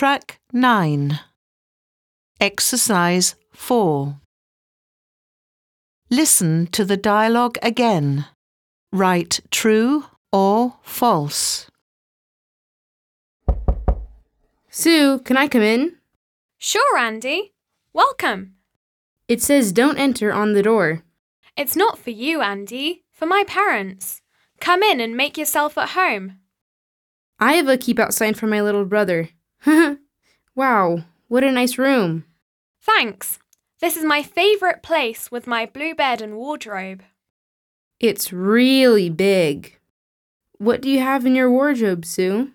Track 9. Exercise 4. Listen to the dialogue again. Write true or false. Sue, can I come in? Sure, Andy. Welcome. It says don't enter on the door. It's not for you, Andy, for my parents. Come in and make yourself at home. I have a keep out sign for my little brother. wow, what a nice room. Thanks. This is my favourite place with my blue bed and wardrobe. It's really big. What do you have in your wardrobe, Sue?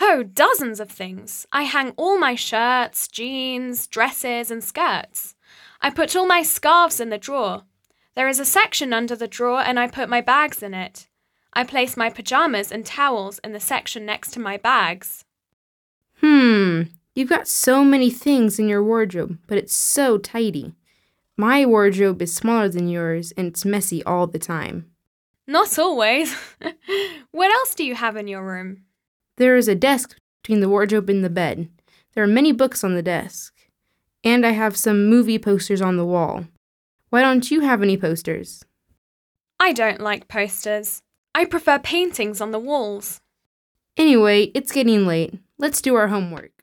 Oh, dozens of things. I hang all my shirts, jeans, dresses, and skirts. I put all my scarves in the drawer. There is a section under the drawer, and I put my bags in it. I place my pajamas and towels in the section next to my bags. Hmm, you've got so many things in your wardrobe, but it's so tidy. My wardrobe is smaller than yours, and it's messy all the time. Not always. what else do you have in your room? There is a desk between the wardrobe and the bed. There are many books on the desk. And I have some movie posters on the wall. Why don't you have any posters? I don't like posters. I prefer paintings on the walls. Anyway, it's getting late. Let's do our homework.